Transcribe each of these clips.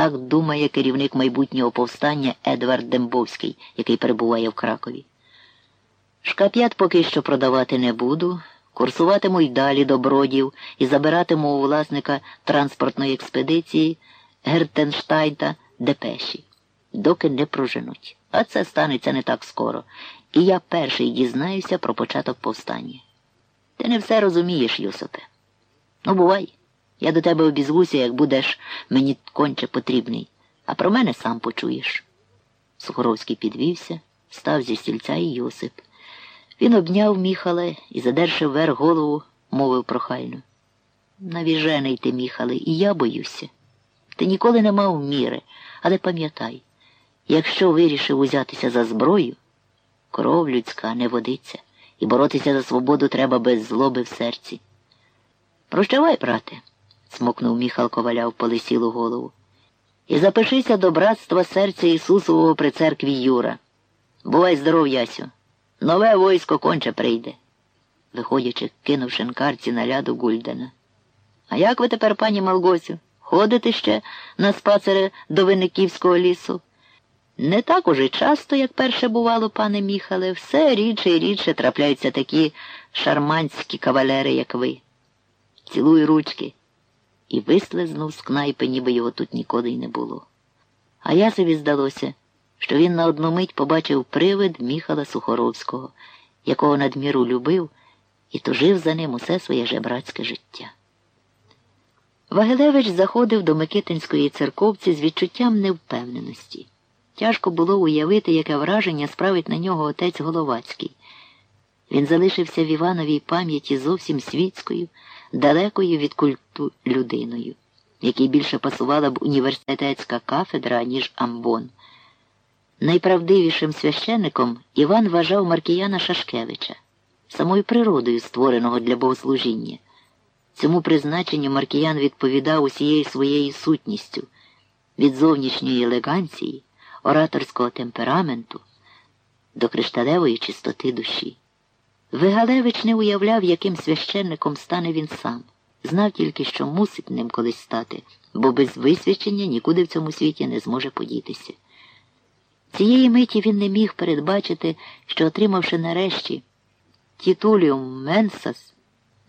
Так думає керівник майбутнього повстання Едвард Дембовський, який перебуває в Кракові. Шкап'ят поки що продавати не буду, курсуватиму й далі до бродів і забиратиму у власника транспортної експедиції Гертенштайта депеші, доки не проженуть. А це станеться не так скоро. І я перший дізнаюся про початок повстання. Ти не все розумієш, Юсопе. Ну, бувай. Я до тебе обізвуся, як будеш мені конче потрібний, а про мене сам почуєш. Сухоровський підвівся, став зі стільця і Йосип. Він обняв Міхале і, задерши вверх голову, мовив прохально. Навіжений ти, Міхале, і я боюся. Ти ніколи не мав міри, але пам'ятай, якщо вирішив узятися за зброю, кров людська не водиться, і боротися за свободу треба без злоби в серці. Прощавай, брате, смокнув Міхал коваля в полисілу голову. І запишися до братства серця Ісусового при церкві Юра. Бувай здоров, Ясю. Нове войско конче прийде, виходячи, кинув шинкарці на ляду Гульдена. А як ви тепер, пані Малгосю, ходите ще на спацери до Винниківського лісу? Не так уже часто, як перше бувало, пане Міхале, все рідше і рідше трапляються такі шарманські кавалери, як ви. Цілуй ручки. І вислизнув з кнайпи, ніби його тут ніколи й не було. А я собі здалося що він на одну мить побачив привид Міхала Сухоровського, якого надміру любив і тужив за ним усе своє жебрацьке життя. Вагилевич заходив до Микитинської церковці з відчуттям невпевненості. Тяжко було уявити, яке враження справить на нього отець Головацький. Він залишився в Івановій пам'яті зовсім світською, далекою від культу людиною, якій більше пасувала б університетська кафедра, ніж амбон. Найправдивішим священником Іван вважав Маркіяна Шашкевича, самою природою створеного для богослужіння. Цьому призначенню Маркіян відповідав усією своєю сутністю від зовнішньої елеганції, ораторського темпераменту до кришталевої чистоти душі. Вигалевич не уявляв, яким священником стане він сам, знав тільки, що мусить ним колись стати, бо без висвячення нікуди в цьому світі не зможе подітися. Цієї миті він не міг передбачити, що, отримавши нарешті тітуліум Менсас,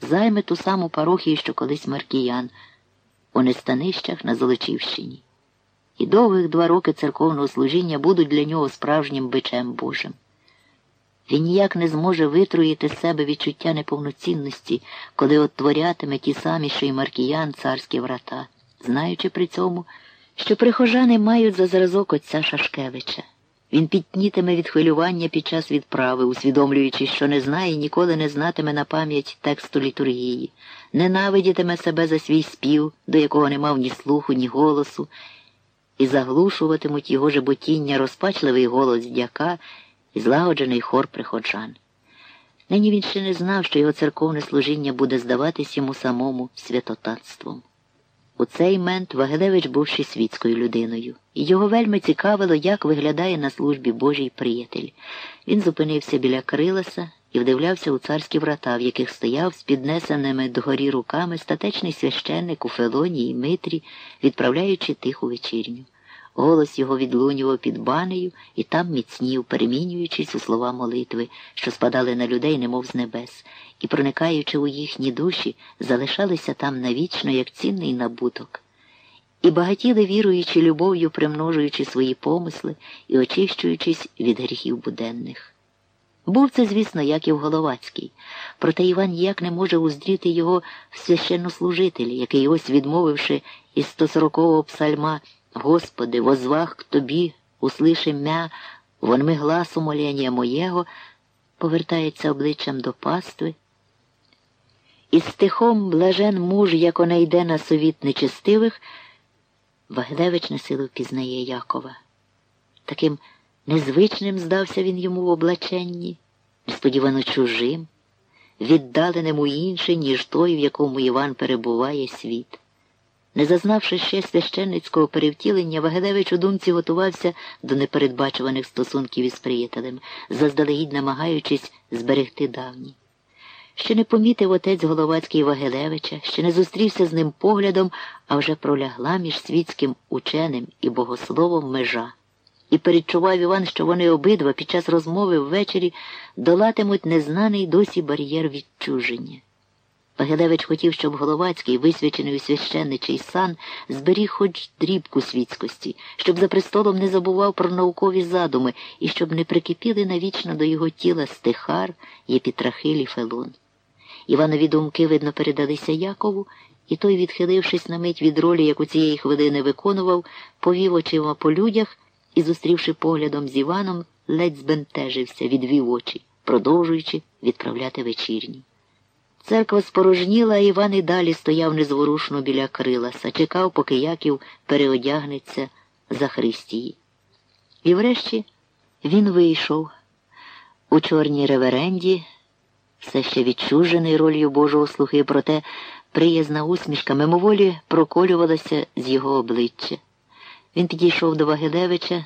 займе ту саму парохію, що колись Маркіян, у нестанищах на Золочівщині. І довгих два роки церковного служіння будуть для нього справжнім бичем Божим. Він ніяк не зможе витруїти з себе відчуття неповноцінності, коли оттворятиме ті самі, що й Маркіян царські врата, знаючи при цьому, що прихожани мають за зразок отця Шашкевича. Він піднітиме від хвилювання під час відправи, усвідомлюючи, що не знає і ніколи не знатиме на пам'ять тексту літургії, ненавидітиме себе за свій спів, до якого не мав ні слуху, ні голосу, і заглушуватимуть його жеботіння розпачливий голос дяка і злагоджений хор приходжан. Нині він ще не знав, що його церковне служіння буде здаватись йому самому святотатством. У цей мент Вагилевич був ще світською людиною, і його вельми цікавило, як виглядає на службі Божий приятель. Він зупинився біля Криласа і вдивлявся у царські врата, в яких стояв з піднесеними догорі руками статечний священник у Фелоні і Митрі, відправляючи тиху вечірню. Голос його відлунював під банею і там міцнів, перемінюючись у слова молитви, що спадали на людей, немов з небес, і, проникаючи у їхні душі, залишалися там навічно, як цінний набуток. І багатіли, віруючи любов'ю, примножуючи свої помисли і очищуючись від гріхів буденних. Був це, звісно, Яків Головацький, проте Іван ніяк не може уздріти його в священнослужителі, який ось, відмовивши із 140-го псальма Господи, возвах к Тобі, услиши мя, вонми гласу моління моєго, повертається обличчям до пастви. І стихом блажен муж, як не йде на совіт нечестивих, Вагневич на силу впізнає Якова. Таким незвичним здався він йому в облаченні, несподівано чужим, віддаленим у інший, ніж той, в якому Іван перебуває світ. Не зазнавши ще священницького перевтілення, Вагедевич у думці готувався до непередбачуваних стосунків із приятелем, заздалегідь намагаючись зберегти давні. Ще не помітив отець Головацький Вагилевича, ще не зустрівся з ним поглядом, а вже пролягла між світським ученим і богословом межа. І передчував Іван, що вони обидва під час розмови ввечері долатимуть незнаний досі бар'єр відчуження. Вагилевич хотів, щоб Головацький, висвячений у священничий сан, зберіг хоч дрібку світськості, щоб за престолом не забував про наукові задуми і щоб не прикипіли навічно до його тіла стихар, і фелон. Іванові думки, видно, передалися Якову, і той, відхилившись на мить від ролі, яку цієї хвилини виконував, повів очима по людях і, зустрівши поглядом з Іваном, ледь збентежився, відвів очі, продовжуючи відправляти вечірні. Церква спорожніла, а Іван і далі стояв незворушно біля криласа, чекав, поки Яків переодягнеться за Христії. І врешті він вийшов у чорній реверенді, все ще відчужений ролью Божого слухи, проте приязна усмішка мимоволі проколювалася з його обличчя. Він підійшов до Вагилевича,